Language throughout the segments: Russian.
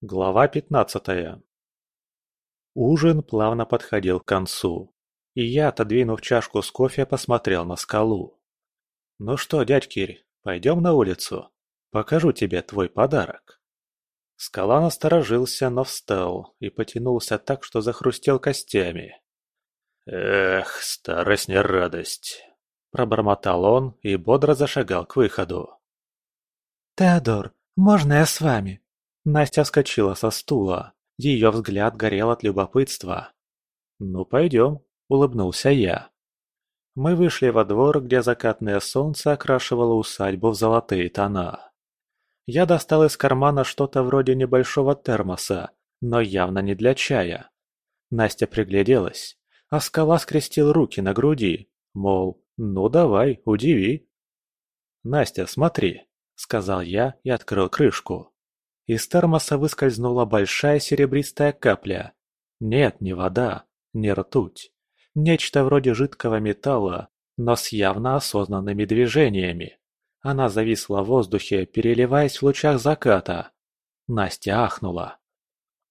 Глава пятнадцатая Ужин плавно подходил к концу, и я, отодвинув чашку с кофе, посмотрел на скалу. «Ну что, дядь Кирь, пойдем на улицу? Покажу тебе твой подарок». Скала насторожился, но встал и потянулся так, что захрустел костями. «Эх, старость не радость!» – пробормотал он и бодро зашагал к выходу. «Теодор, можно я с вами?» Настя вскочила со стула. Ее взгляд горел от любопытства. «Ну, пойдем», — улыбнулся я. Мы вышли во двор, где закатное солнце окрашивало усадьбу в золотые тона. Я достал из кармана что-то вроде небольшого термоса, но явно не для чая. Настя пригляделась, а скала скрестил руки на груди, мол, ну давай, удиви. «Настя, смотри», — сказал я и открыл крышку. Из термоса выскользнула большая серебристая капля. Нет, не вода, не ртуть. Нечто вроде жидкого металла, но с явно осознанными движениями. Она зависла в воздухе, переливаясь в лучах заката. Настя ахнула.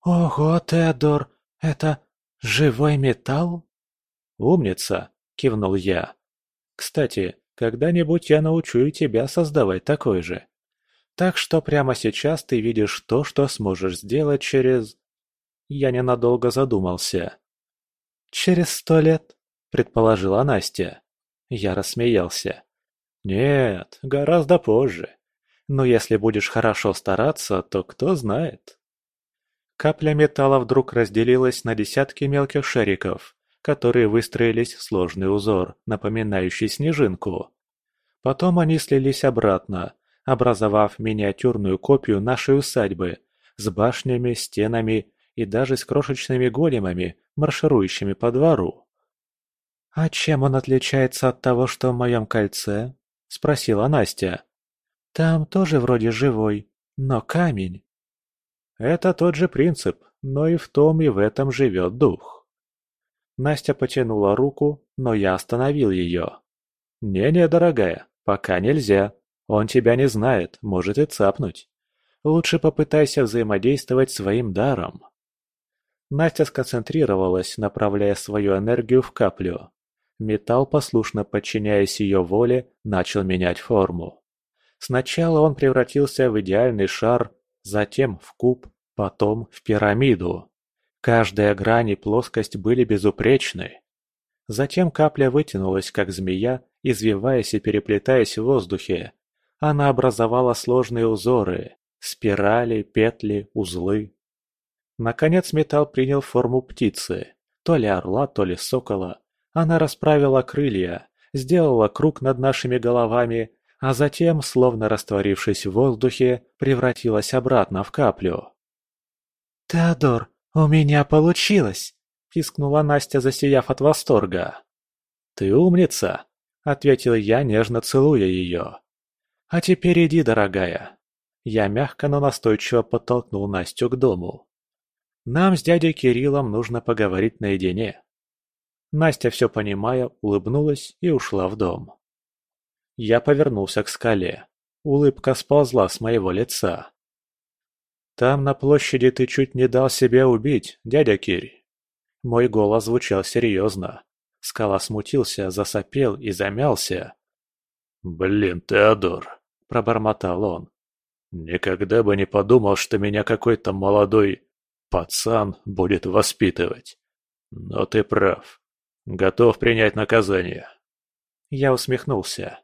«Ого, Теодор, это живой металл?» «Умница!» – кивнул я. «Кстати, когда-нибудь я научу и тебя создавать такой же. Так что прямо сейчас ты видишь то, что сможешь сделать через...» Я ненадолго задумался. «Через сто лет?» – предположила Настя. Я рассмеялся. «Нет, гораздо позже. Но если будешь хорошо стараться, то кто знает». Капля металла вдруг разделилась на десятки мелких шариков, которые выстроились в сложный узор, напоминающий снежинку. Потом они слились обратно, образовав миниатюрную копию нашей усадьбы с башнями, стенами и даже с крошечными големами, марширующими по двору. «А чем он отличается от того, что в моем кольце?» – спросила Настя. «Там тоже вроде живой, но камень». «Это тот же принцип, но и в том, и в этом живет дух». Настя потянула руку, но я остановил ее. «Не-не, дорогая, пока нельзя. Он тебя не знает, может и цапнуть. Лучше попытайся взаимодействовать своим даром. Настя сконцентрировалась, направляя свою энергию в каплю. Металл, послушно подчиняясь ее воле, начал менять форму. Сначала он превратился в идеальный шар, затем в куб, потом в пирамиду. Каждая грань и плоскость были безупречны. Затем капля вытянулась, как змея, извиваясь и переплетаясь в воздухе, она образовала сложные узоры, спирали, петли, узлы. Наконец металл принял форму птицы, то ли орла, то ли сокола. Она расправила крылья, сделала круг над нашими головами, а затем, словно растворившись в воздухе, превратилась обратно в каплю. «Теодор, у меня получилось!» – пискнула Настя, засияв от восторга. «Ты умница!» – ответил я, нежно целуя ее. «А теперь иди, дорогая». Я мягко, но настойчиво подтолкнул Настю к дому. «Нам с дядей Кириллом нужно поговорить наедине». Настя, все понимая, улыбнулась и ушла в дом. Я повернулся к скале. Улыбка сползла с моего лица. «Там на площади ты чуть не дал себя убить, дядя Кирь». Мой голос звучал серьезно. Скала смутился, засопел и замялся. «Блин, Теодор, – пробормотал он. «Никогда бы не подумал, что меня какой-то молодой пацан будет воспитывать. Но ты прав. Готов принять наказание». Я усмехнулся.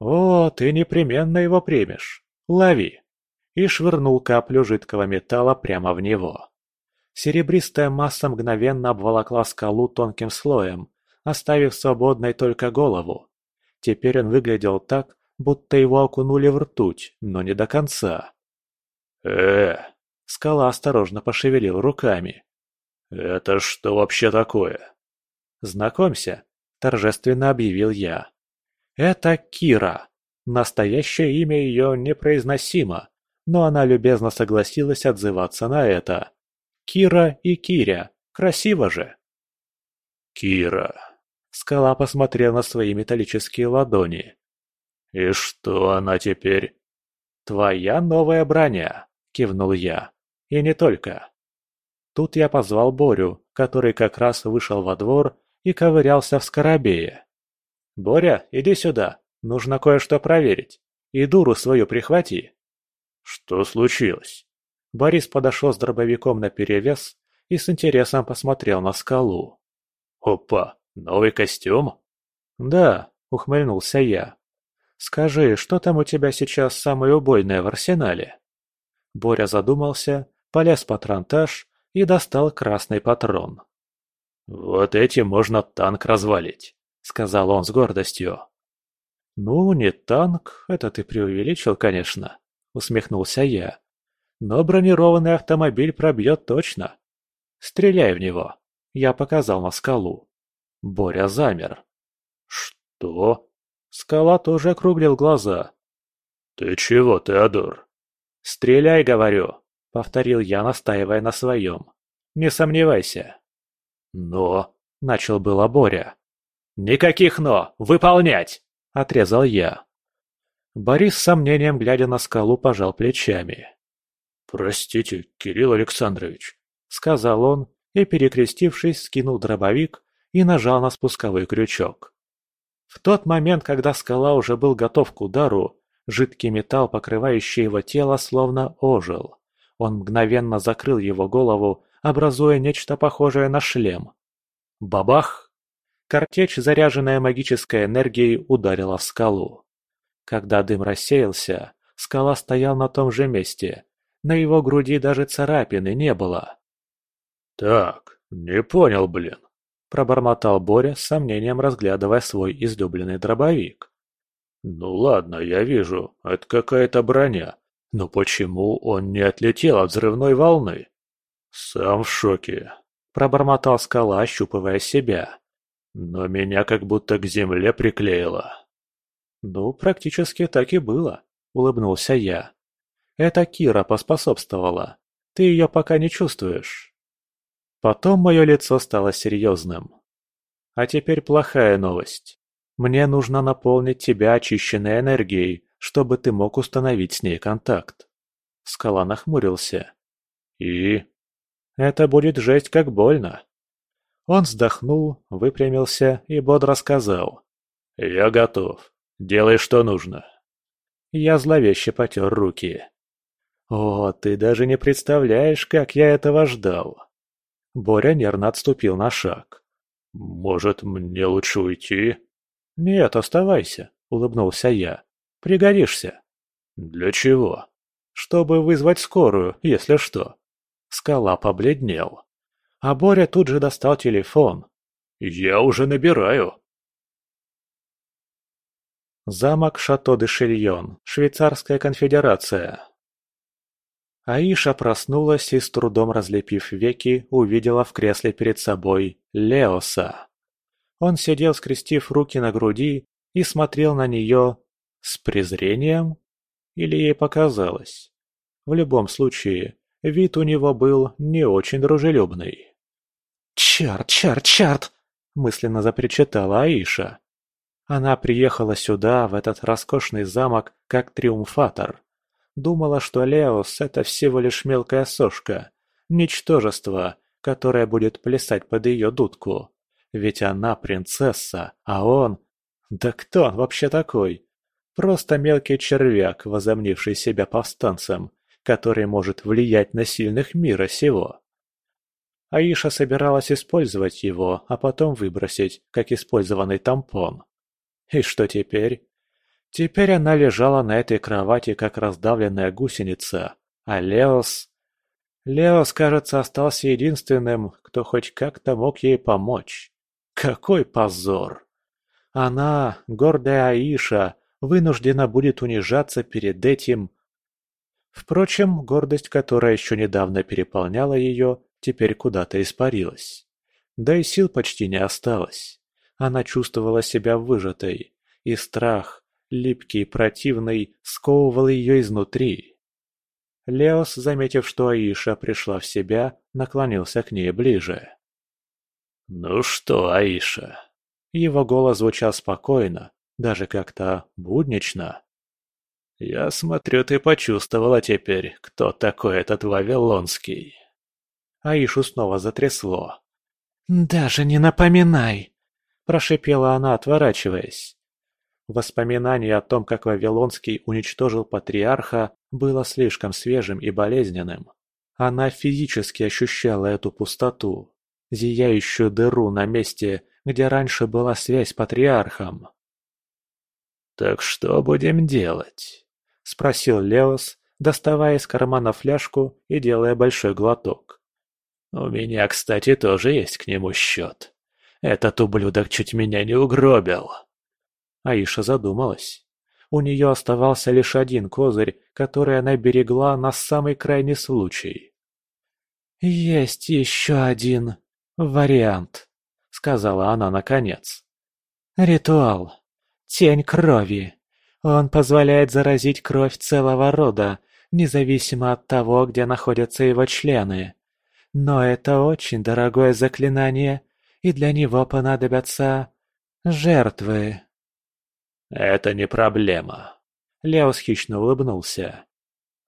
«О, ты непременно его примешь. Лови!» И швырнул каплю жидкого металла прямо в него. Серебристая масса мгновенно обволокла скалу тонким слоем, оставив свободной только голову. Теперь он выглядел так, будто его окунули в ртуть, но не до конца. э Скала осторожно пошевелил руками. «Это что вообще такое?» «Знакомься», – торжественно объявил я. «Это Кира. Настоящее имя ее непроизносимо, но она любезно согласилась отзываться на это. Кира и Киря. Красиво же!» «Кира!» Скала посмотрел на свои металлические ладони. «И что она теперь?» «Твоя новая броня», — кивнул я. И не только. Тут я позвал Борю, который как раз вышел во двор и ковырялся в скоробее. «Боря, иди сюда, нужно кое-что проверить. И дуру свою прихвати». «Что случилось?» Борис подошел с дробовиком наперевес и с интересом посмотрел на скалу. «Опа, новый костюм?» «Да», — ухмыльнулся я. «Скажи, что там у тебя сейчас самое убойное в арсенале?» Боря задумался, полез по патронтаж и достал красный патрон. «Вот этим можно танк развалить», — сказал он с гордостью. «Ну, не танк, это ты преувеличил, конечно», — усмехнулся я. «Но бронированный автомобиль пробьет точно. Стреляй в него», — я показал на скалу. Боря замер. «Что?» Скала тоже округлил глаза. «Ты чего, Теодор?» «Стреляй, говорю», — повторил я, настаивая на своем. «Не сомневайся». «Но...» — начал было Боря. «Никаких «но»! Выполнять!» — отрезал я. Борис с сомнением, глядя на скалу, пожал плечами. «Простите, Кирилл Александрович», — сказал он и, перекрестившись, скинул дробовик и нажал на спусковой крючок. В тот момент, когда скала уже был готов к удару, жидкий металл, покрывающий его тело, словно ожил. Он мгновенно закрыл его голову, образуя нечто похожее на шлем. Бабах! Картечь, заряженная магической энергией, ударила в скалу. Когда дым рассеялся, скала стоял на том же месте. На его груди даже царапины не было. «Так, не понял, блин», – пробормотал Боря, с сомнением разглядывая свой излюбленный дробовик. «Ну ладно, я вижу, это какая-то броня. Но почему он не отлетел от взрывной волны?» «Сам в шоке», – пробормотал скала, ощупывая себя. «Но меня как будто к земле приклеило». «Ну, практически так и было», – улыбнулся я. «Это Кира поспособствовала. Ты ее пока не чувствуешь». Потом мое лицо стало серьезным. «А теперь плохая новость. Мне нужно наполнить тебя очищенной энергией, чтобы ты мог установить с ней контакт». Скала нахмурился. «И?» «Это будет жесть как больно». Он вздохнул, выпрямился и бодро сказал. «Я готов. Делай, что нужно». Я зловеще потер руки. «О, ты даже не представляешь, как я этого ждал!» Боря нервно отступил на шаг. «Может, мне лучше уйти?» «Нет, оставайся», — улыбнулся я. «Пригодишься». «Для чего?» «Чтобы вызвать скорую, если что». Скала побледнел. А Боря тут же достал телефон. «Я уже набираю». Замок Шато-де-Шильон, Швейцарская конфедерация. Аиша проснулась и, с трудом разлепив веки, увидела в кресле перед собой Леоса. Он сидел, скрестив руки на груди, и смотрел на нее с презрением? Или ей показалось? В любом случае, вид у него был не очень дружелюбный. «Черт, черт, черт!» – мысленно запричитала Аиша. Она приехала сюда, в этот роскошный замок, как триумфатор. Думала, что Леос – это всего лишь мелкая сошка, ничтожество, которое будет плясать под ее дудку. Ведь она принцесса, а он... Да кто он вообще такой? Просто мелкий червяк, возомнивший себя повстанцем, который может влиять на сильных мира сего. Аиша собиралась использовать его, а потом выбросить, как использованный тампон. И что теперь? Теперь она лежала на этой кровати, как раздавленная гусеница, а Леос... Леос, кажется, остался единственным, кто хоть как-то мог ей помочь. Какой позор! Она, гордая Аиша, вынуждена будет унижаться перед этим... Впрочем, гордость, которая еще недавно переполняла ее, теперь куда-то испарилась. Да и сил почти не осталось. Она чувствовала себя выжатой, и страх, липкий противный, сковывал ее изнутри. Леос, заметив, что Аиша пришла в себя, наклонился к ней ближе. «Ну что, Аиша?» Его голос звучал спокойно, даже как-то буднично. «Я смотрю, ты почувствовала теперь, кто такой этот Вавилонский». Аишу снова затрясло. «Даже не напоминай!» – прошипела она, отворачиваясь. Воспоминание о том, как Вавилонский уничтожил патриарха, было слишком свежим и болезненным. Она физически ощущала эту пустоту, зияющую дыру на месте, где раньше была связь с патриархом. «Так что будем делать?» – спросил Леос, доставая из кармана фляжку и делая большой глоток. «У меня, кстати, тоже есть к нему счет. Этот ублюдок чуть меня не угробил». Аиша задумалась. У нее оставался лишь один козырь, который она берегла на самый крайний случай. «Есть еще один вариант», — сказала она наконец. «Ритуал. Тень крови. Он позволяет заразить кровь целого рода, независимо от того, где находятся его члены. Но это очень дорогое заклинание, и для него понадобятся жертвы. «Это не проблема». Леос хищно улыбнулся.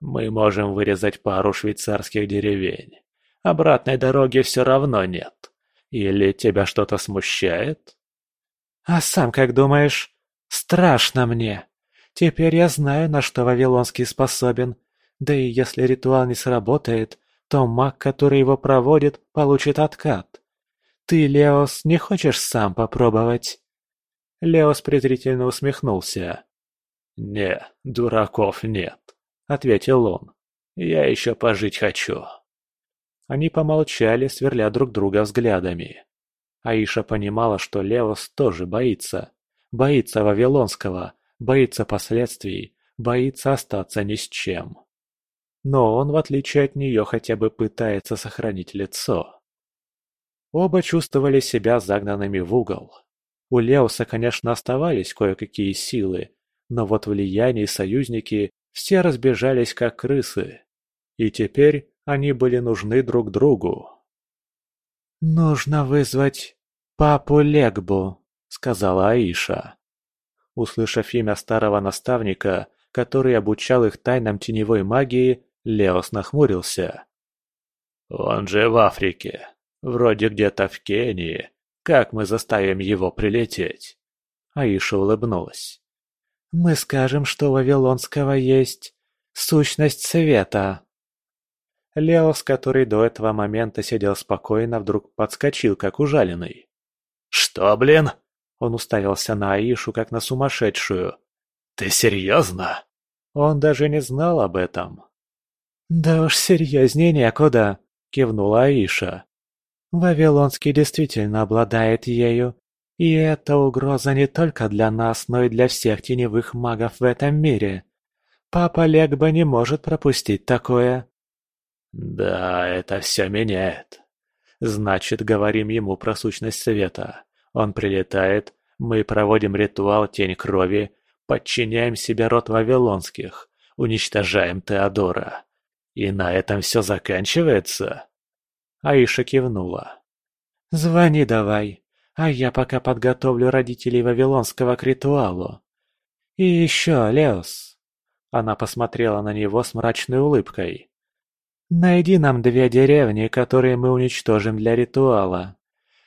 «Мы можем вырезать пару швейцарских деревень. Обратной дороги все равно нет. Или тебя что-то смущает?» «А сам как думаешь? Страшно мне. Теперь я знаю, на что Вавилонский способен. Да и если ритуал не сработает, то маг, который его проводит, получит откат. Ты, Леос, не хочешь сам попробовать?» Леос презрительно усмехнулся. «Не, дураков нет», — ответил он. «Я еще пожить хочу». Они помолчали, сверля друг друга взглядами. Аиша понимала, что Леос тоже боится. Боится Вавилонского, боится последствий, боится остаться ни с чем. Но он, в отличие от нее, хотя бы пытается сохранить лицо. Оба чувствовали себя загнанными в угол. У Леоса, конечно, оставались кое-какие силы, но вот влияние и союзники все разбежались как крысы. И теперь они были нужны друг другу. «Нужно вызвать папу Легбу», — сказала Аиша. Услышав имя старого наставника, который обучал их тайнам теневой магии, Леос нахмурился. «Он же в Африке, вроде где-то в Кении, как мы заставим его прилететь?» Аиша улыбнулась. «Мы скажем, что у Вавилонского есть сущность света». Леос, который до этого момента сидел спокойно, вдруг подскочил, как ужаленный. «Что, блин?» Он уставился на Аишу, как на сумасшедшую. «Ты серьезно?» Он даже не знал об этом. «Да уж серьезнее некуда», — кивнула Аиша. Вавилонский действительно обладает ею. И это угроза не только для нас, но и для всех теневых магов в этом мире. Папа Легба не может пропустить такое. Да, это все меняет. Значит, говорим ему про сущность света. Он прилетает, мы проводим ритуал Тень Крови, подчиняем себе род Вавилонских, уничтожаем Теодора. И на этом все заканчивается? Аиша кивнула. «Звони давай, а я пока подготовлю родителей Вавилонского к ритуалу. И еще, Леос!» Она посмотрела на него с мрачной улыбкой. «Найди нам две деревни, которые мы уничтожим для ритуала.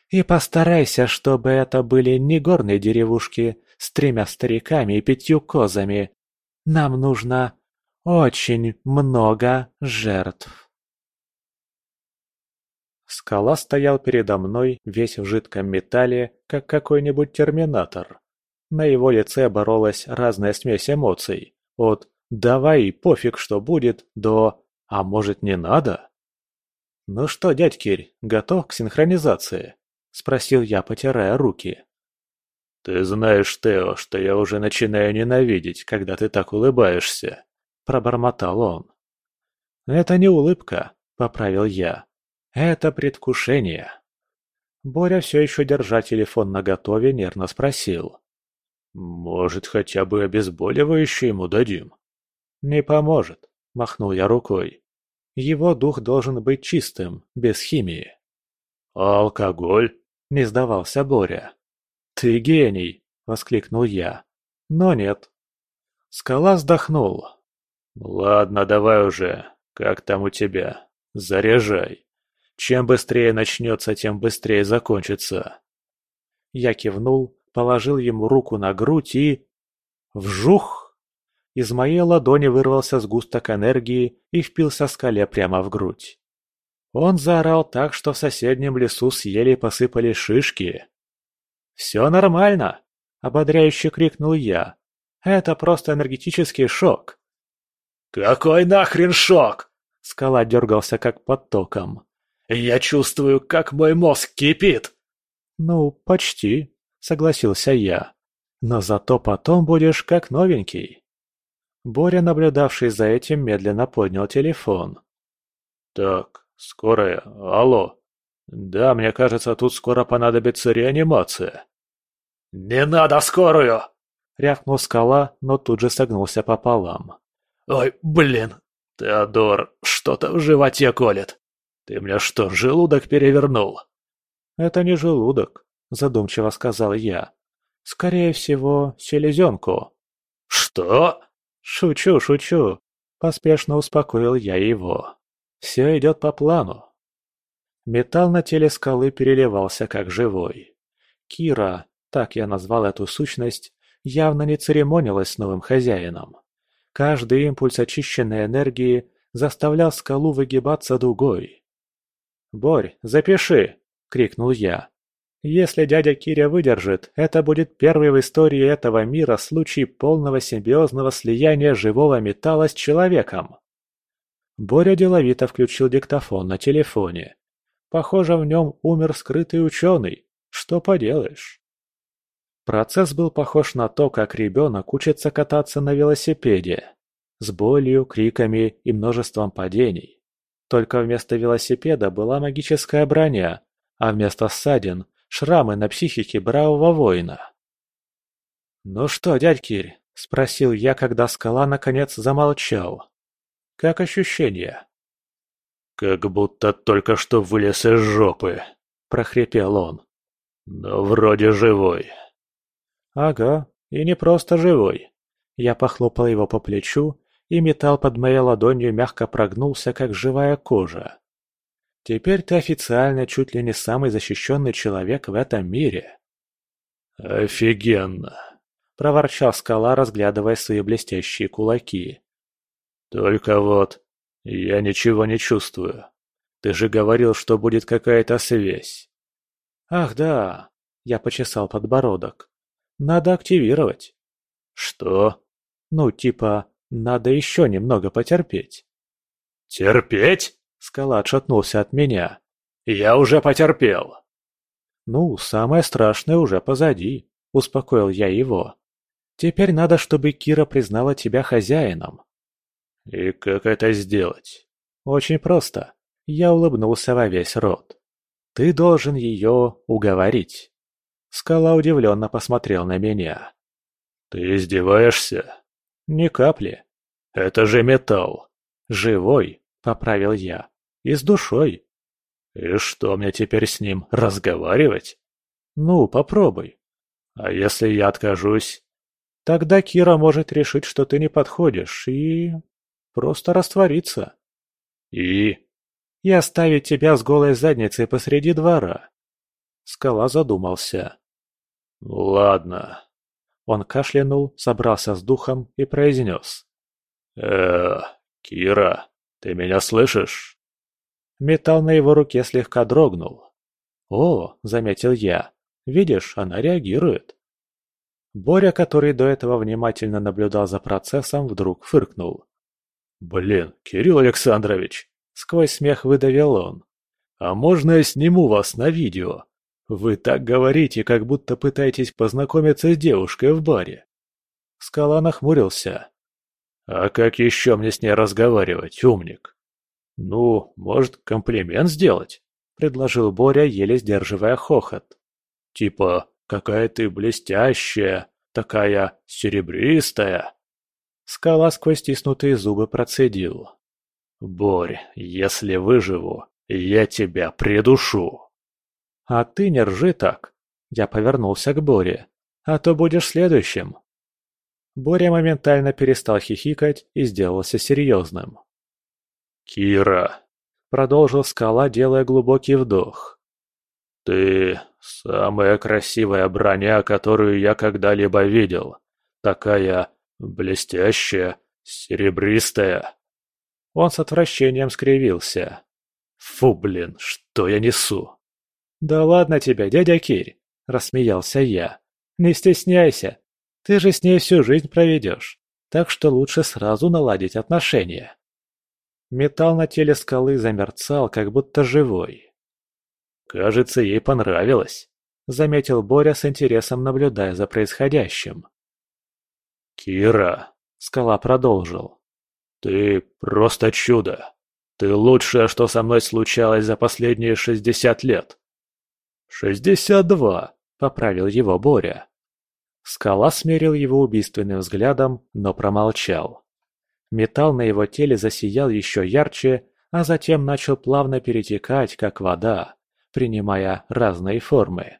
И постарайся, чтобы это были не горные деревушки с тремя стариками и пятью козами. Нам нужно очень много жертв». Скала стоял передо мной, весь в жидком металле, как какой-нибудь терминатор. На его лице боролась разная смесь эмоций. От «давай, пофиг, что будет» до «а может не надо?» «Ну что, дядь Кирь, готов к синхронизации?» – спросил я, потирая руки. «Ты знаешь, Тео, что я уже начинаю ненавидеть, когда ты так улыбаешься», – пробормотал он. «Это не улыбка», – поправил я. Это предвкушение. Боря, все еще держа телефон наготове, нервно спросил. «Может, хотя бы обезболивающее ему дадим?» «Не поможет», — махнул я рукой. «Его дух должен быть чистым, без химии». «А алкоголь?» — не сдавался Боря. «Ты гений!» — воскликнул я. «Но нет». Скала вздохнул. «Ладно, давай уже. Как там у тебя? Заряжай. Чем быстрее начнется, тем быстрее закончится». Я кивнул, положил ему руку на грудь и... Вжух! Из моей ладони вырвался сгусток энергии и впился скале прямо в грудь. Он заорал так, что в соседнем лесу съели и посыпали шишки. «Все нормально!» – ободряюще крикнул я. «Это просто энергетический шок!» «Какой нахрен шок?» – скала дергался как под током. «Я чувствую, как мой мозг кипит!» «Ну, почти», – согласился я. «Но зато потом будешь как новенький». Боря, наблюдавший за этим, медленно поднял телефон. «Так, «Скорая? Алло? Да, мне кажется, тут скоро понадобится реанимация». «Не надо скорую!» — рявкнул скала, но тут же согнулся пополам. «Ой, блин! Теодор, что-то в животе колет. Ты мне что, желудок перевернул?» «Это не желудок», — задумчиво сказал я. «Скорее всего, селезенку». «Что?» «Шучу, шучу», — поспешно успокоил я его. Все идет по плану. Металл на теле скалы переливался как живой. Кира, так я назвал эту сущность, явно не церемонилась с новым хозяином. Каждый импульс очищенной энергии заставлял скалу выгибаться дугой. «Борь, запиши!» — крикнул я. «Если дядя Киря выдержит, это будет первый в истории этого мира случай полного симбиозного слияния живого металла с человеком». Боря деловито включил диктофон на телефоне. Похоже, в нем умер скрытый ученый. Что поделаешь? Процесс был похож на то, как ребенок учится кататься на велосипеде. С болью, криками и множеством падений. Только вместо велосипеда была магическая броня, а вместо ссадин – шрамы на психике бравого воина. «Ну что, дядь Кирь?» – спросил я, когда скала наконец замолчал. Как ощущения?» «Как будто только что вылез из жопы», — прохрипел он. «Но вроде живой». «Ага, и не просто живой». Я похлопал его по плечу, и металл под моей ладонью мягко прогнулся, как живая кожа. «Теперь ты официально чуть ли не самый защищенный человек в этом мире». «Офигенно!» — проворчал скала, разглядывая свои блестящие кулаки. Только вот, я ничего не чувствую. Ты же говорил, что будет какая-то связь. Ах да, я почесал подбородок. Надо активировать. Что? Ну, типа, надо еще немного потерпеть. Терпеть? Скала отшатнулся от меня. Я уже потерпел. Ну, самое страшное уже позади, успокоил я его. Теперь надо, чтобы Кира признала тебя хозяином. «И как это сделать?» «Очень просто». Я улыбнулся во весь рот. «Ты должен ее уговорить». Скала удивленно посмотрел на меня. «Ты издеваешься?» «Ни капли». «Это же металл». «Живой», — поправил я. «И с душой». «И что мне теперь с ним, разговаривать?» «Ну, попробуй». «А если я откажусь?» «Тогда Кира может решить, что ты не подходишь, и...» Просто раствориться. И? И оставить тебя с голой задницей посреди двора. Скала задумался. Ладно. Он кашлянул, собрался с духом и произнес. э Кира, ты меня слышишь?» Металл на его руке слегка дрогнул. «О», — заметил я, — «видишь, она реагирует». Боря, который до этого внимательно наблюдал за процессом, вдруг фыркнул. «Блин, Кирилл Александрович!» — сквозь смех выдавил он. «А можно я сниму вас на видео? Вы так говорите, как будто пытаетесь познакомиться с девушкой в баре». Скала нахмурился. «А как еще мне с ней разговаривать, умник?» «Ну, может, комплимент сделать?» — предложил Боря, еле сдерживая хохот. «Типа, какая ты блестящая, такая серебристая». Скала сквозь стиснутые зубы процедил. «Борь, если выживу, я тебя придушу!» «А ты не ржи так!» Я повернулся к Боре. «А то будешь следующим!» Боря моментально перестал хихикать и сделался серьезным. «Кира!» — продолжил скала, делая глубокий вдох. «Ты самая красивая броня, которую я когда-либо видел. Такая блестящая, серебристая». Он с отвращением скривился. «Фу, блин, что я несу?» «Да ладно тебе, дядя Кирь!» – рассмеялся я. «Не стесняйся, ты же с ней всю жизнь проведешь, так что лучше сразу наладить отношения». Металл на теле скалы замерцал, как будто живой. «Кажется, ей понравилось», — заметил Боря с интересом, наблюдая за происходящим. «Кира», — скала продолжил, — «ты просто чудо. Ты лучшее, что со мной случалось за последние шестьдесят лет». «Шестьдесят два», — поправил его Боря. Скала смерил его убийственным взглядом, но промолчал. Металл на его теле засиял еще ярче, а затем начал плавно перетекать, как вода, принимая разные формы.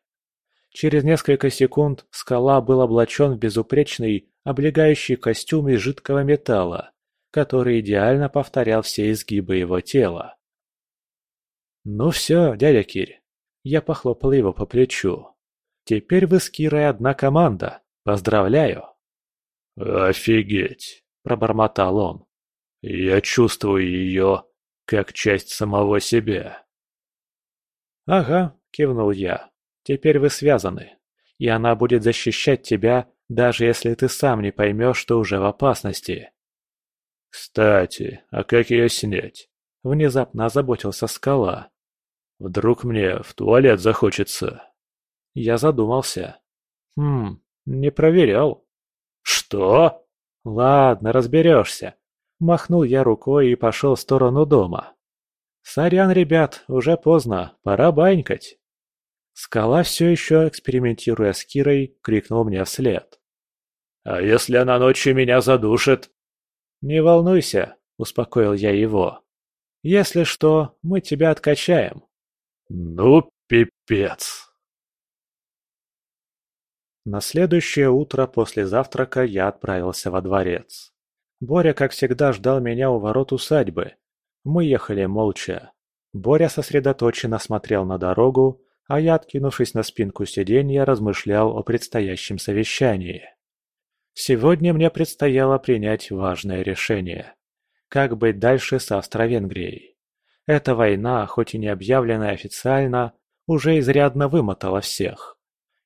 Через несколько секунд скала был облачен в безупречный, облегающий костюм из жидкого металла, который идеально повторял все изгибы его тела. «Ну все, дядя Кирь», — я похлопал его по плечу. «Теперь вы с Кирой одна команда. Поздравляю!» «Офигеть!» пробормотал он. «Я чувствую ее как часть самого себя». «Ага», — кивнул я. «Теперь вы связаны, и она будет защищать тебя, даже если ты сам не поймешь, что уже в опасности». «Кстати, а как ее снять?» — внезапно озаботился скала. «Вдруг мне в туалет захочется?» Я задумался. «Хм, не проверял». «Что?» «Ладно, разберешься». Махнул я рукой и пошел в сторону дома. «Сорян, ребят, уже поздно, пора банькать». Скала все еще, экспериментируя с Кирой, крикнул мне вслед. «А если она ночью меня задушит?» «Не волнуйся», — успокоил я его. «Если что, мы тебя откачаем». «Ну, пипец!» На следующее утро после завтрака я отправился во дворец. Боря, как всегда, ждал меня у ворот усадьбы. Мы ехали молча. Боря сосредоточенно смотрел на дорогу, а я, откинувшись на спинку сиденья, размышлял о предстоящем совещании. Сегодня мне предстояло принять важное решение. Как быть дальше с Австро-Венгрией? Эта война, хоть и не объявленная официально, уже изрядно вымотала всех.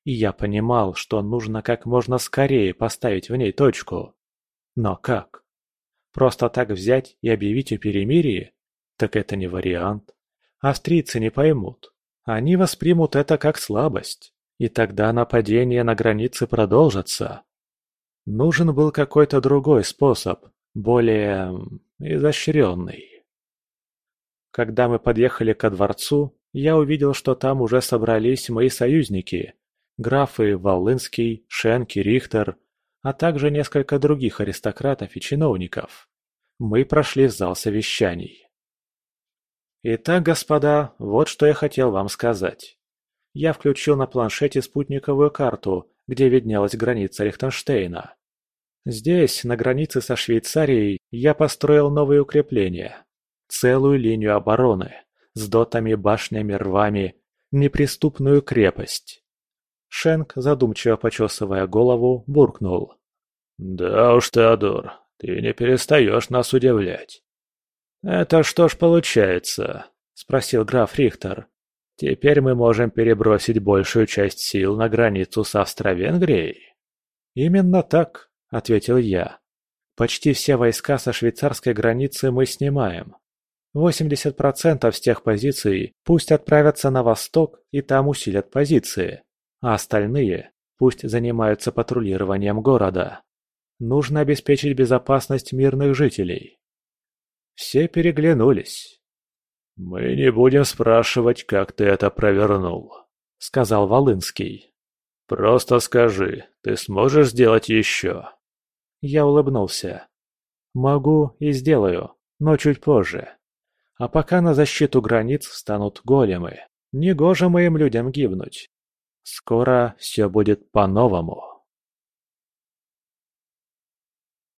И я понимал, что нужно как можно скорее поставить в ней точку. Но как? Просто так взять и объявить о перемирии? Так это не вариант. Австрийцы не поймут. Они воспримут это как слабость. И тогда нападения на границе продолжатся. Нужен был какой-то другой способ, более изощренный. Когда мы подъехали ко дворцу, я увидел, что там уже собрались мои союзники, графы Волынский, Шенки, Рихтер, а также несколько других аристократов и чиновников. Мы прошли в зал совещаний. Итак, господа, вот что я хотел вам сказать. Я включил на планшете спутниковую карту, где виднелась граница Лихтенштейна. Здесь, на границе со Швейцарией, я построил новые укрепления. Целую линию обороны, с дотами, башнями, рвами, неприступную крепость. Шенк, задумчиво почесывая голову, буркнул. «Да уж, Теодор, ты не перестаешь нас удивлять». «Это что ж получается?» – спросил граф Рихтер. «Теперь мы можем перебросить большую часть сил на границу с Австро-Венгрией?» «Именно так», – ответил я. «Почти все войска со швейцарской границы мы снимаем. 80% с тех позиций пусть отправятся на восток и там усилят позиции а остальные пусть занимаются патрулированием города. Нужно обеспечить безопасность мирных жителей. Все переглянулись. «Мы не будем спрашивать, как ты это провернул», — сказал Волынский. «Просто скажи, ты сможешь сделать еще?» Я улыбнулся. «Могу и сделаю, но чуть позже. А пока на защиту границ встанут големы. Негоже моим людям гибнуть. Скоро все будет по-новому.